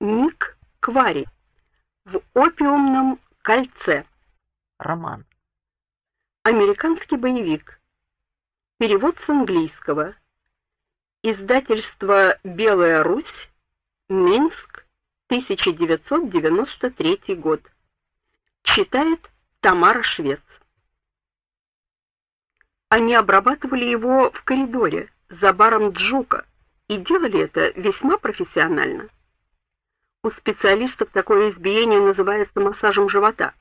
Ник Квари в опиумном кольце. Роман. Американский боевик. Перевод с английского. Издательство Белая Русь. Минск, 1993 год. Читает Тамара Швец. Они обрабатывали его в коридоре за баром Джука и делали это весьма профессионально. У специалистов такое избиение называется массажем живота.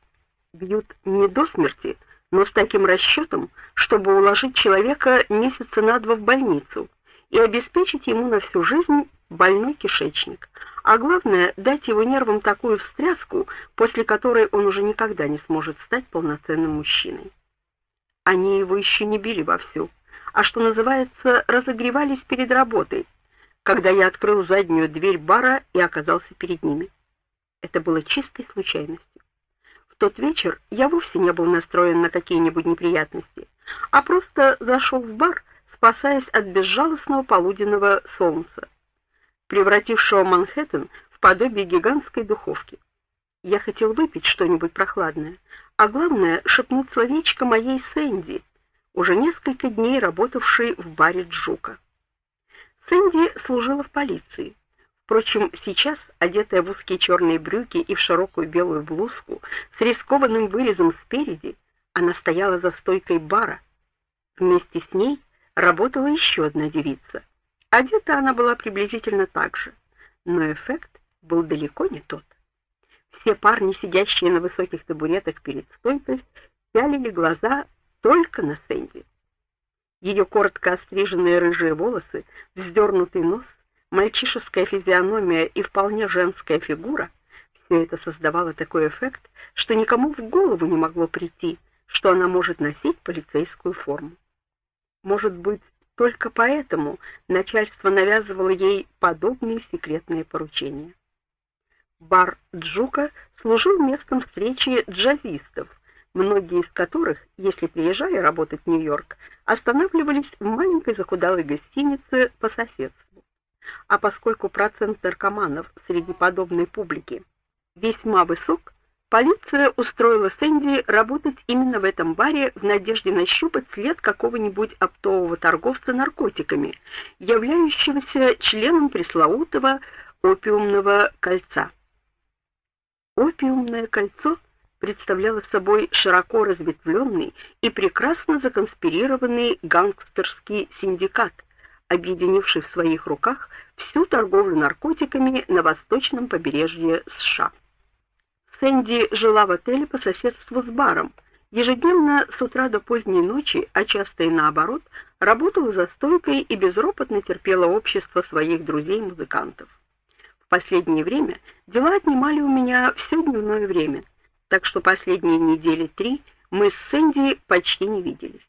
Бьют не до смерти, но с таким расчетом, чтобы уложить человека месяца на два в больницу и обеспечить ему на всю жизнь больной кишечник. А главное, дать его нервам такую встряску, после которой он уже никогда не сможет стать полноценным мужчиной. Они его еще не били вовсю, а что называется, разогревались перед работой, когда я открыл заднюю дверь бара и оказался перед ними. Это было чистой случайностью. В тот вечер я вовсе не был настроен на какие-нибудь неприятности, а просто зашел в бар, спасаясь от безжалостного полуденного солнца, превратившего Манхэттен в подобие гигантской духовки. Я хотел выпить что-нибудь прохладное, а главное шепнуть словечко моей Сэнди, уже несколько дней работавшей в баре Джука. Сэнди служила в полиции. Впрочем, сейчас, одетая в узкие черные брюки и в широкую белую блузку с рискованным вырезом спереди, она стояла за стойкой бара. Вместе с ней работала еще одна девица. Одета она была приблизительно так же, но эффект был далеко не тот. Все парни, сидящие на высоких табуретах перед стойкой, пялили глаза только на Сэнди. Ее коротко остриженные рыжие волосы, вздернутый нос, мальчишеская физиономия и вполне женская фигура все это создавало такой эффект, что никому в голову не могло прийти, что она может носить полицейскую форму. Может быть, только поэтому начальство навязывало ей подобные секретные поручения. Бар Джука служил местом встречи джазистов, многие из которых, если приезжали работать в Нью-Йорк, останавливались в маленькой захудалой гостинице по соседству. А поскольку процент наркоманов среди подобной публики весьма высок, полиция устроила Сэнди работать именно в этом баре в надежде нащупать след какого-нибудь оптового торговца наркотиками, являющегося членом пресловутого опиумного кольца. Опиумное кольцо — представляла собой широко разветвленный и прекрасно законспирированный гангстерский синдикат, объединивший в своих руках всю торговлю наркотиками на восточном побережье США. Сэнди жила в отеле по соседству с баром. Ежедневно с утра до поздней ночи, а часто и наоборот, работала за стойкой и безропотно терпела общество своих друзей-музыкантов. В последнее время дела отнимали у меня все дневное время — так что последние недели три мы с Сэнди почти не виделись.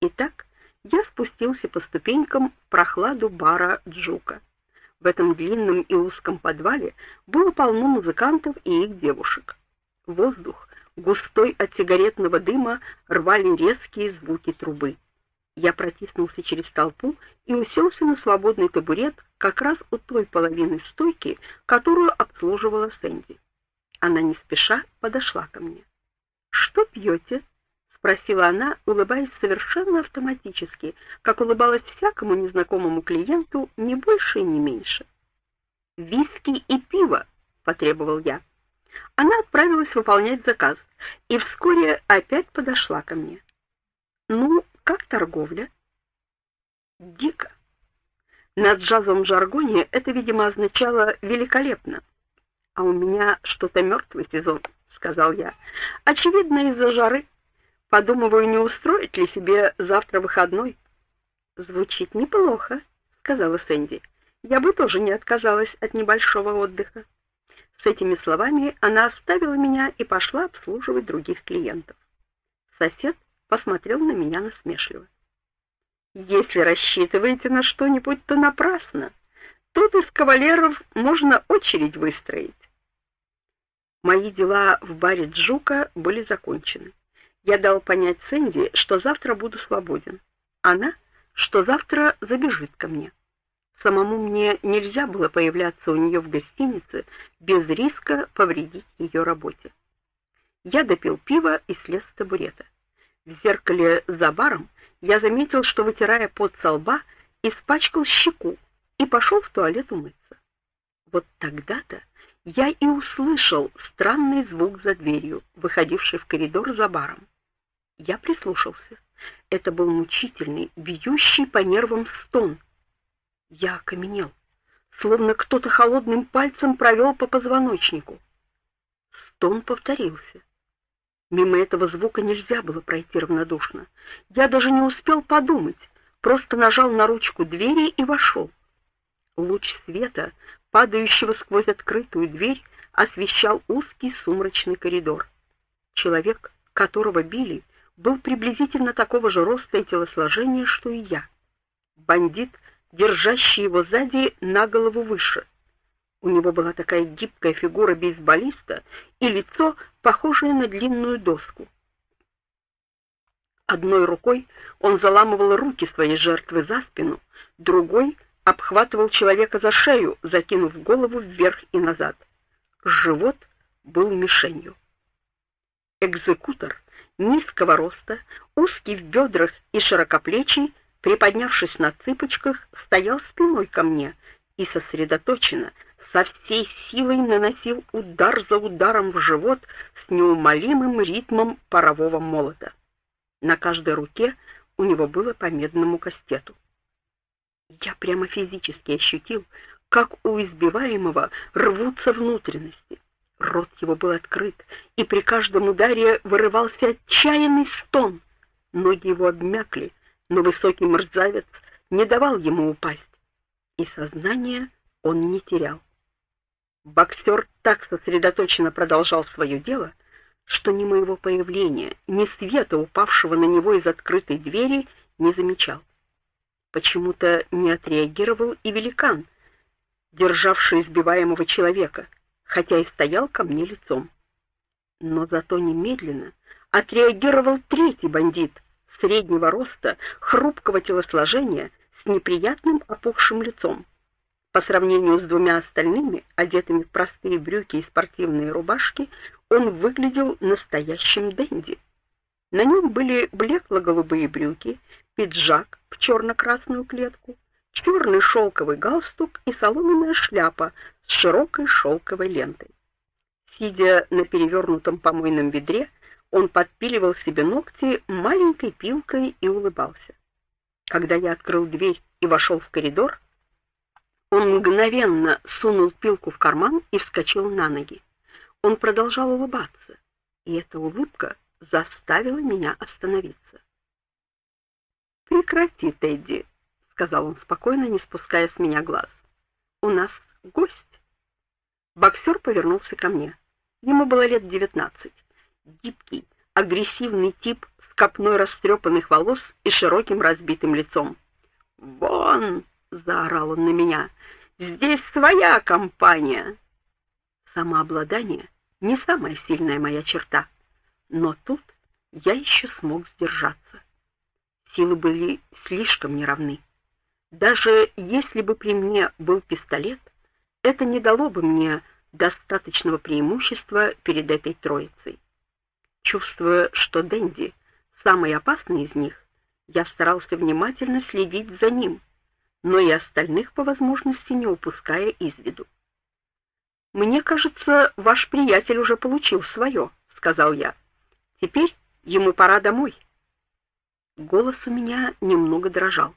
Итак, я спустился по ступенькам в прохладу бара Джука. В этом длинном и узком подвале было полно музыкантов и их девушек. Воздух, густой от сигаретного дыма, рвали резкие звуки трубы. Я протиснулся через толпу и уселся на свободный табурет как раз у той половины стойки, которую обслуживала Сэнди. Она не спеша подошла ко мне. "Что пьете?» — спросила она, улыбаясь совершенно автоматически, как улыбалась всякому незнакомому клиенту, не больше и не меньше. "Виски и пиво", потребовал я. Она отправилась выполнять заказ и вскоре опять подошла ко мне. "Ну, как торговля?" "Дико". На джазовом жаргоне это, видимо, означало великолепно. А у меня что-то мертвый сезон, сказал я. Очевидно, из-за жары. Подумываю, не устроить ли себе завтра выходной. Звучит неплохо, сказала Сэнди. Я бы тоже не отказалась от небольшого отдыха. С этими словами она оставила меня и пошла обслуживать других клиентов. Сосед посмотрел на меня насмешливо. Если рассчитываете на что-нибудь, то напрасно. Тут из кавалеров можно очередь выстроить. Мои дела в баре Джука были закончены. Я дал понять Сэнди, что завтра буду свободен. Она, что завтра забежит ко мне. Самому мне нельзя было появляться у нее в гостинице без риска повредить ее работе. Я допил пива и слез с табурета. В зеркале за баром я заметил, что вытирая пот со лба, испачкал щеку и пошел в туалет умыться. Вот тогда-то я и услышал странный звук за дверью, выходивший в коридор за баром. Я прислушался. Это был мучительный, бьющий по нервам стон. Я окаменел, словно кто-то холодным пальцем провел по позвоночнику. Стон повторился. Мимо этого звука нельзя было пройти равнодушно. Я даже не успел подумать, просто нажал на ручку двери и вошел. Луч света, падающего сквозь открытую дверь, освещал узкий сумрачный коридор. Человек, которого били, был приблизительно такого же роста и телосложения, что и я. Бандит, держащий его сзади на голову выше. У него была такая гибкая фигура бейсболиста и лицо, похожее на длинную доску. Одной рукой он заламывал руки своей жертвы за спину, другой обхватывал человека за шею, закинув голову вверх и назад. Живот был мишенью. Экзекутор низкого роста, узкий в бедрах и широкоплечий, приподнявшись на цыпочках, стоял спиной ко мне и сосредоточенно, со всей силой наносил удар за ударом в живот с неумолимым ритмом парового молота. На каждой руке у него было по медному кастету. Я прямо физически ощутил, как у избиваемого рвутся внутренности. Рот его был открыт, и при каждом ударе вырывался отчаянный стон. Ноги его обмякли, но высокий мерзавец не давал ему упасть, и сознание он не терял. Боксер так сосредоточенно продолжал свое дело, что ни моего появления, ни света, упавшего на него из открытой двери, не замечал. Почему-то не отреагировал и великан, державший избиваемого человека — хотя и стоял ко мне лицом. Но зато немедленно отреагировал третий бандит, среднего роста, хрупкого телосложения, с неприятным опухшим лицом. По сравнению с двумя остальными, одетыми в простые брюки и спортивные рубашки, он выглядел настоящим денди. На нем были блекло-голубые брюки, пиджак в черно красную клетку, черный шелковый галстук и соломенная шляпа с широкой шелковой лентой. Сидя на перевернутом помойном ведре, он подпиливал себе ногти маленькой пилкой и улыбался. Когда я открыл дверь и вошел в коридор, он мгновенно сунул пилку в карман и вскочил на ноги. Он продолжал улыбаться, и эта улыбка заставила меня остановиться. "Прекрати, Тедди", сказал он спокойно, не спуская с меня глаз. "У нас гость". Боксер повернулся ко мне. Ему было лет девятнадцать. Гибкий, агрессивный тип с копной растрепанных волос и широким разбитым лицом. "Вон!" заорал он на меня. "Здесь своя компания". Самообладание не самая сильная моя черта, но тут я еще смог сдержаться. Силы были слишком неравны. Даже если бы при мне был пистолет, это не дало бы мне достаточного преимущества перед этой троицей. Чувствуя, что Дэнди самый опасный из них, я старался внимательно следить за ним, но и остальных по возможности не упуская из виду. Мне кажется, ваш приятель уже получил свое», — сказал я. Теперь ему пора домой. Голос у меня немного дрожал.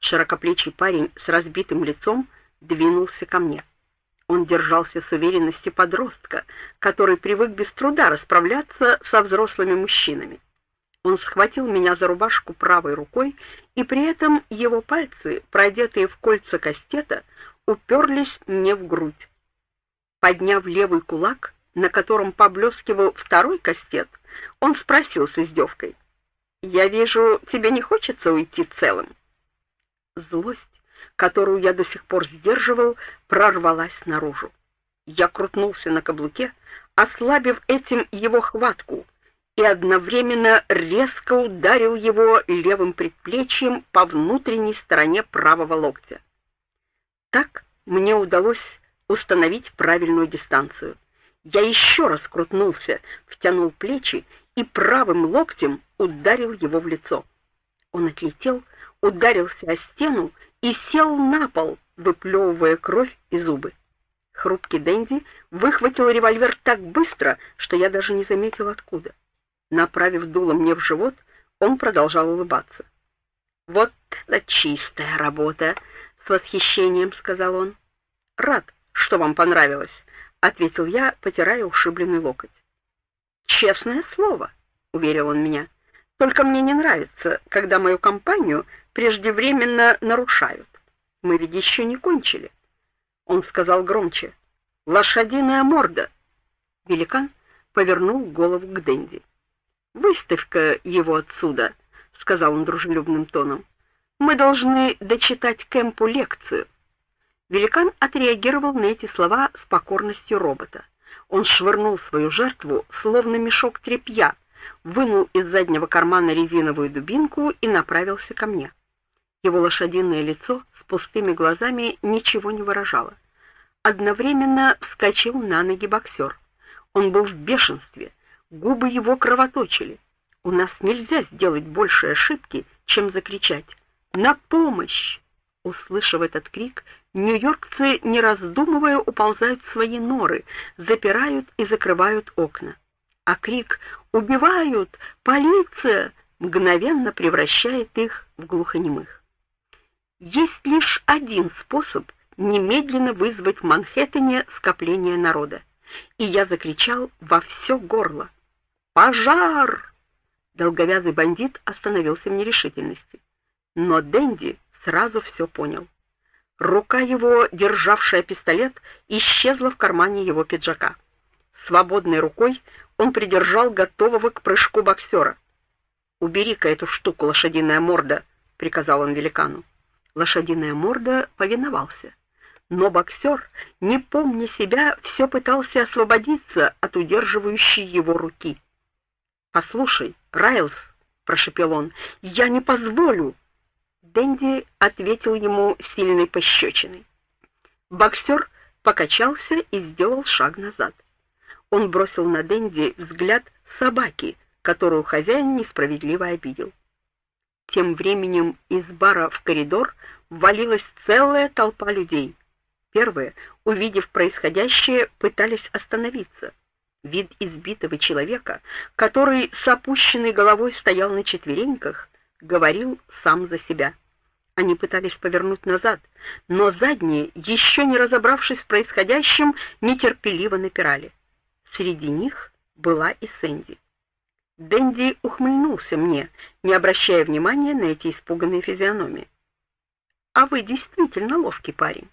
Широкоплечий парень с разбитым лицом двинулся ко мне. Он держался с уверенностью подростка, который привык без труда расправляться со взрослыми мужчинами. Он схватил меня за рубашку правой рукой, и при этом его пальцы, продетые в кольца кастета, уперлись мне в грудь. Подняв левый кулак, на котором поблескивал второй кастет, он спросил с издевкой: "Я вижу, тебе не хочется уйти целым?" Злость которую я до сих пор сдерживал, прорвалась наружу. Я крутнулся на каблуке, ослабив этим его хватку, и одновременно резко ударил его левым предплечьем по внутренней стороне правого локтя. Так мне удалось установить правильную дистанцию. Я еще раз крутнулся, втянул плечи и правым локтем ударил его в лицо. Он отлетел, ударился о стену и сел на пол, выплевывая кровь и зубы. Хрупкий Дэнди выхватил револьвер так быстро, что я даже не заметил откуда. Направив дуло мне в живот, он продолжал улыбаться. «Вот это чистая работа!» — с восхищением сказал он. «Рад, что вам понравилось», — ответил я, потирая ушибленный локоть. «Честное слово», — уверил он меня. «Только мне не нравится, когда мою компанию преждевременно нарушают. Мы ведь еще не кончили». Он сказал громче. «Лошадиная морда!» Великан повернул голову к Дэнди. «Выставь-ка его отсюда», — сказал он дружелюбным тоном. «Мы должны дочитать Кэмпу лекцию». Великан отреагировал на эти слова с покорностью робота. Он швырнул свою жертву, словно мешок тряпья, вынул из заднего кармана резиновую дубинку и направился ко мне. Его лошадиное лицо с пустыми глазами ничего не выражало. Одновременно вскочил на ноги боксер. Он был в бешенстве, губы его кровоточили. У нас нельзя сделать больше ошибки, чем закричать: "На помощь!" Услышав этот крик, нью-йоркцы, не раздумывая, уползают в свои норы, запирают и закрывают окна. А крик "Убивают! Полиция!" мгновенно превращает их в глухонемых. Есть лишь один способ немедленно вызвать в Манхэттене скопление народа. И я закричал во все горло: "Пожар!" Долговязый бандит остановился в нерешительности, но Дэнди сразу все понял. Рука его, державшая пистолет, исчезла в кармане его пиджака. Свободной рукой он придержал готового к прыжку боксера. "Убери-ка эту штуку, лошадиная морда", приказал он великану. Лошадиная морда повиновался. Но боксер, не помня себя, все пытался освободиться от удерживающей его руки. "Послушай, Райлс", прошепел он. "Я не позволю". Дэнди ответил ему сильной пощечиной. Боксер покачался и сделал шаг назад. Он бросил на Дэнди взгляд собаки, которую хозяин несправедливо обидел. Тем временем из бара в коридор ввалилась целая толпа людей. Первые, увидев происходящее, пытались остановиться. Вид избитого человека, который с опущенной головой стоял на четвереньках, говорил сам за себя. Они пытались повернуть назад, но задние, еще не разобравшись в происходящем, нетерпеливо напирали. Среди них была и Сэнди. Дэнди ухмыльнулся мне, не обращая внимания на эти испуганные физиономии. А вы действительно ловкий парень.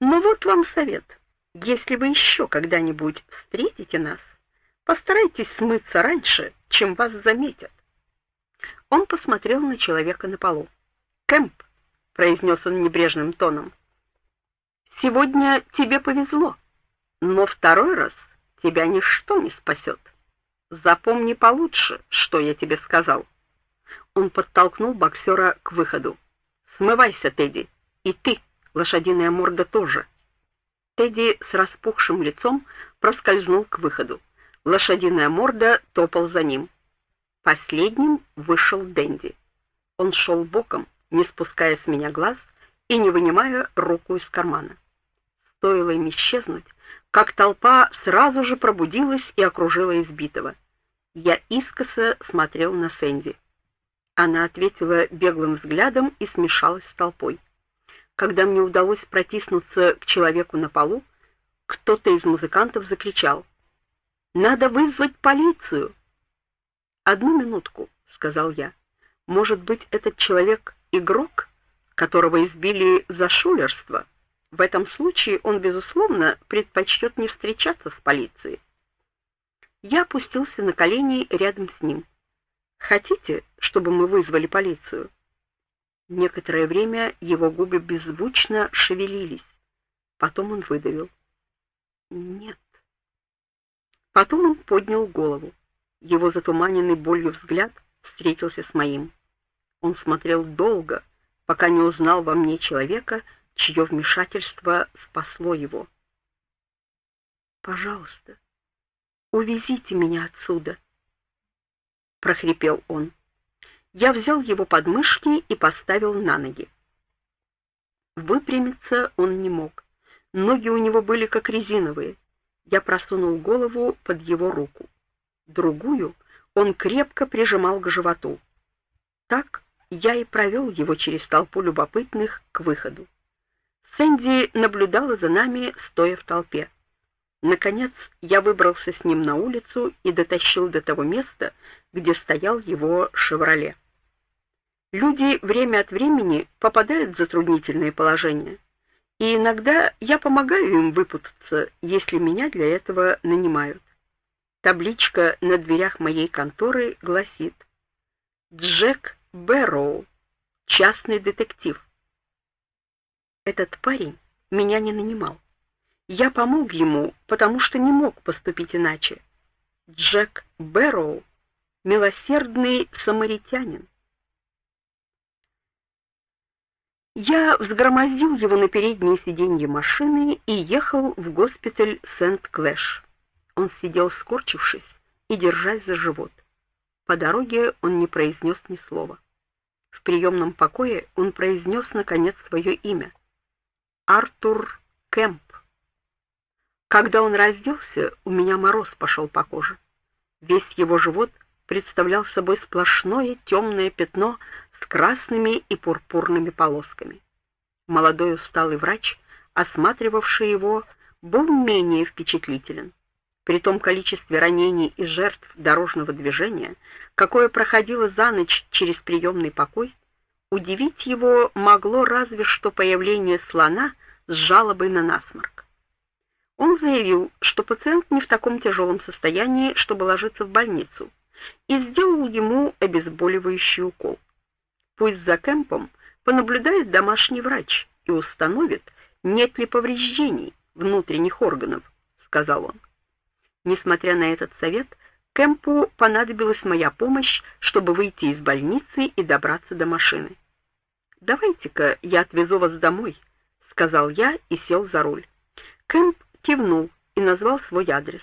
Но вот вам совет. Если вы еще когда-нибудь встретите нас, постарайтесь смыться раньше, чем вас заметят. Он посмотрел на человека на полу. "Кэмп", произнес он небрежным тоном. "Сегодня тебе повезло, но второй раз тебя ничто не спасет. Запомни получше, что я тебе сказал. Он подтолкнул боксера к выходу. Смывайся, Тедди, и ты, лошадиная морда тоже. Тедди с распухшим лицом проскользнул к выходу. Лошадиная морда топал за ним. Последним вышел Дэнди. Он шел боком, не спуская с меня глаз и не вынимая руку из кармана. Стоило им исчезнуть, как толпа сразу же пробудилась и окружила избитого. Я искоса смотрел на Сэнди. Она ответила беглым взглядом и смешалась с толпой. Когда мне удалось протиснуться к человеку на полу, кто-то из музыкантов закричал: "Надо вызвать полицию!" "Одну минутку", сказал я. "Может быть, этот человек игрок, которого избили за шулерство?" В этом случае он безусловно предпочтет не встречаться с полицией. Я опустился на колени рядом с ним. Хотите, чтобы мы вызвали полицию? Некоторое время его губы беззвучно шевелились. Потом он выдавил: "Нет". Потом он поднял голову. Его затуманенный болью взгляд встретился с моим. Он смотрел долго, пока не узнал во мне человека, чье вмешательство спасло его. Пожалуйста, увезите меня отсюда, прохрипел он. Я взял его подмышки и поставил на ноги. Выпрямиться он не мог. Ноги у него были как резиновые. Я просунул голову под его руку. Другую он крепко прижимал к животу. Так я и провел его через толпу любопытных к выходу. Сэнди наблюдала за нами, стоя в толпе. Наконец, я выбрался с ним на улицу и дотащил до того места, где стоял его «Шевроле». Люди время от времени попадают в затруднительные положения, и иногда я помогаю им выпутаться, если меня для этого нанимают. Табличка на дверях моей конторы гласит: Джек Бэрроу, частный детектив. Этот парень меня не нанимал. Я помог ему, потому что не мог поступить иначе. Джек Бэрроу милосердный самаритянин. Я взгромоздил его на переднее сиденье машины и ехал в госпиталь Сент-Клэш. Он сидел скорчившись и держась за живот. По дороге он не произнес ни слова. В приемном покое он произнес наконец свое имя. Артур Кэмп. Когда он разделся, у меня мороз пошел по коже. Весь его живот представлял собой сплошное темное пятно с красными и пурпурными полосками. Молодой усталый врач, осматривавший его, был менее впечатлителен. При том количестве ранений и жертв дорожного движения, какое проходило за ночь через приемный покой, удивить его могло разве что появление слона с жалобой на насморк. Он заявил, что пациент не в таком тяжелом состоянии, чтобы ложиться в больницу, и сделал ему обезболивающий укол. Пусть за кемпом понаблюдает домашний врач и установит, нет ли повреждений внутренних органов, сказал он. Несмотря на этот совет, Кэмпу понадобилась моя помощь, чтобы выйти из больницы и добраться до машины. "Давайте-ка я отвезу вас домой", сказал я и сел за руль. Кэмп кивнул и назвал свой адрес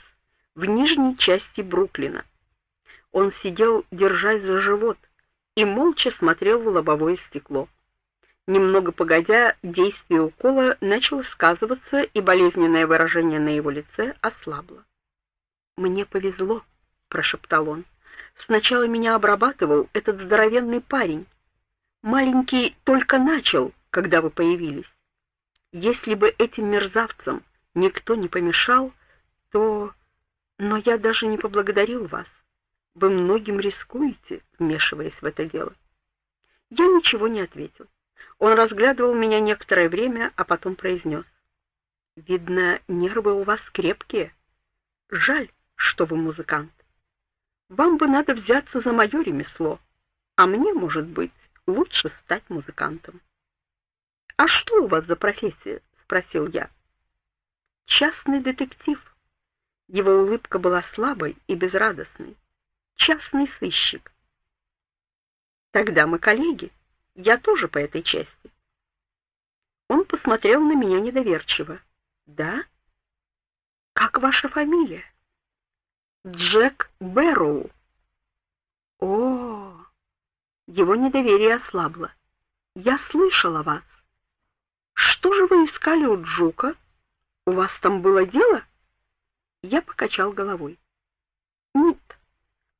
в нижней части Бруклина. Он сидел, держась за живот, и молча смотрел в лобовое стекло. Немного погодя, действие укола начало сказываться, и болезненное выражение на его лице ослабло. Мне повезло, прошептал он. Сначала меня обрабатывал этот здоровенный парень. Маленький только начал, когда вы появились. Если бы этим мерзавцам никто не помешал, то но я даже не поблагодарил вас. Вы многим рискуете, вмешиваясь в это дело. Я ничего не ответил. Он разглядывал меня некоторое время, а потом произнес. Видно, нервы у вас крепкие. Жаль, что вы музыкант. Вам бы надо взяться за мое ремесло, а мне, может быть, лучше стать музыкантом. А что у вас за профессия? спросил я. Частный детектив. Его улыбка была слабой и безрадостной. Частный сыщик. Тогда мы коллеги. Я тоже по этой части. Он посмотрел на меня недоверчиво. Да? Как ваша фамилия? Джек Бэрроу. О, его недоверие ослабло. Я слышала вас. Что же вы искали у Джука? У вас там было дело? Я покачал головой. Нет.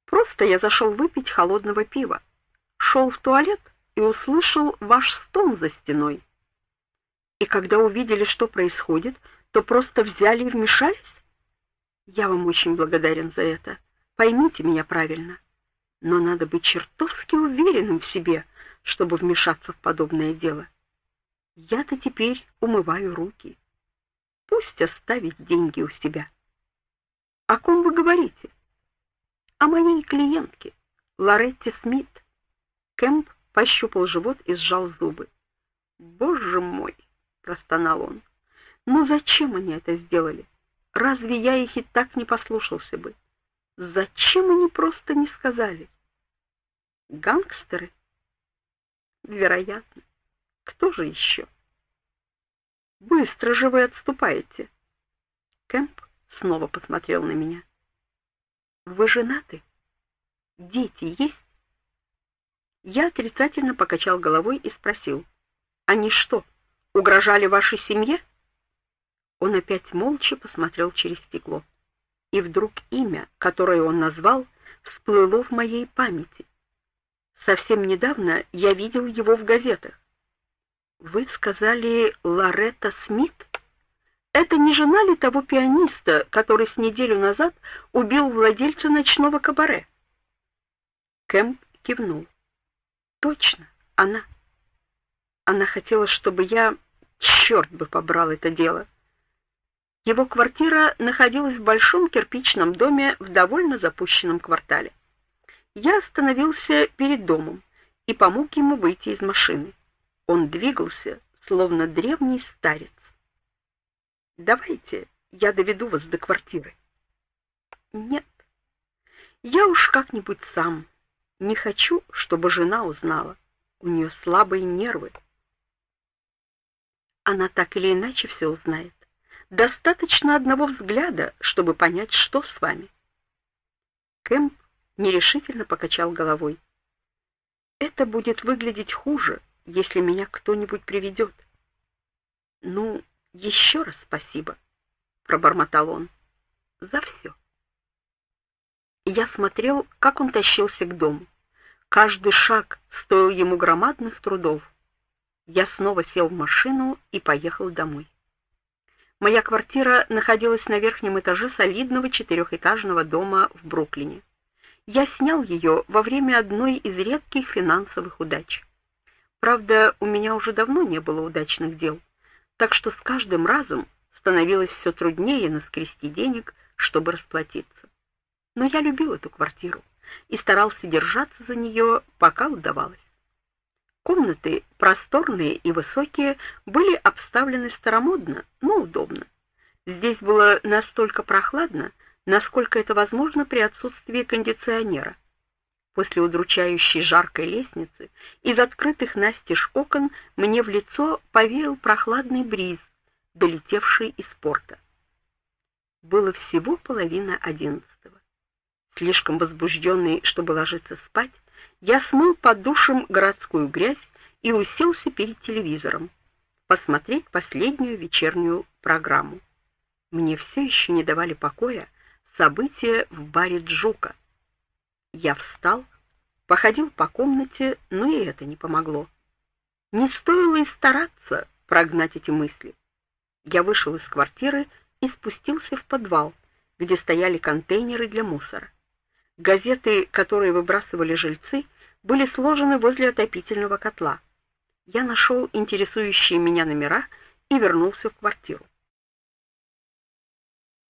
Просто я зашел выпить холодного пива. Шел в туалет и услышал ваш стон за стеной. И когда увидели, что происходит, то просто взяли и вмешались? Я вам очень благодарен за это. Поймите меня правильно. Но надо быть чертовски уверенным в себе, чтобы вмешаться в подобное дело. Я-то теперь умываю руки. Пусть оставит деньги у себя. О ком вы говорите? О моей клиентке, Лоретте Смит. Кэмп пощупал живот и сжал зубы. Боже мой, простонал он. Ну зачем они это сделали? Разве я их и так не послушался бы? Зачем они просто не сказали? Гангстеры? Вероятно. Кто же еще? Быстро же вы отступаете. Кэмп снова посмотрел на меня. Вы женаты? Дети есть? Я отрицательно покачал головой и спросил: "Они что, угрожали вашей семье?" Он опять молча посмотрел через стекло. И вдруг имя, которое он назвал, всплыло в моей памяти. Совсем недавно я видел его в газетах. Вы сказали Лоретта Смит? Это не жена ли того пианиста, который с неделю назад убил владельца ночного кабаре? Кэмп кивнул. Точно, она. Она хотела, чтобы я, черт бы побрал это дело. Его квартира находилась в большом кирпичном доме в довольно запущенном квартале. Я остановился перед домом и помог ему выйти из машины. Он двигался, словно древний старец. Давайте, я доведу вас до квартиры. Нет. Я уж как-нибудь сам. Не хочу, чтобы жена узнала. У нее слабые нервы. Она так или иначе все узнает. Достаточно одного взгляда, чтобы понять, что с вами. Кэмп нерешительно покачал головой. Это будет выглядеть хуже, если меня кто-нибудь приведет. Ну, еще раз спасибо, пробормотал он. За все. Я смотрел, как он тащился к дому. Каждый шаг стоил ему громадных трудов. Я снова сел в машину и поехал домой. Моя квартира находилась на верхнем этаже солидного четырехэтажного дома в Бруклине. Я снял ее во время одной из редких финансовых удач. Правда, у меня уже давно не было удачных дел, так что с каждым разом становилось все труднее наскрести денег, чтобы расплатиться. Но я любил эту квартиру и старался держаться за нее, пока удавалось. Комнаты, просторные и высокие, были обставлены старомодно, но удобно. Здесь было настолько прохладно, насколько это возможно при отсутствии кондиционера. После удручающей жаркой лестницы из открытых настежь окон мне в лицо повеял прохладный бриз, долетевший из порта. Было всего половина одиннадцатого. Слишком возбужденный, чтобы ложиться спать, я смыл под душем городскую грязь и уселся перед телевизором посмотреть последнюю вечернюю программу. Мне все еще не давали покоя события в баре Джука. Я встал, походил по комнате, но и это не помогло. Не стоило и стараться прогнать эти мысли. Я вышел из квартиры и спустился в подвал, где стояли контейнеры для мусора. Газеты, которые выбрасывали жильцы, были сложены возле отопительного котла. Я нашел интересующие меня номера и вернулся в квартиру.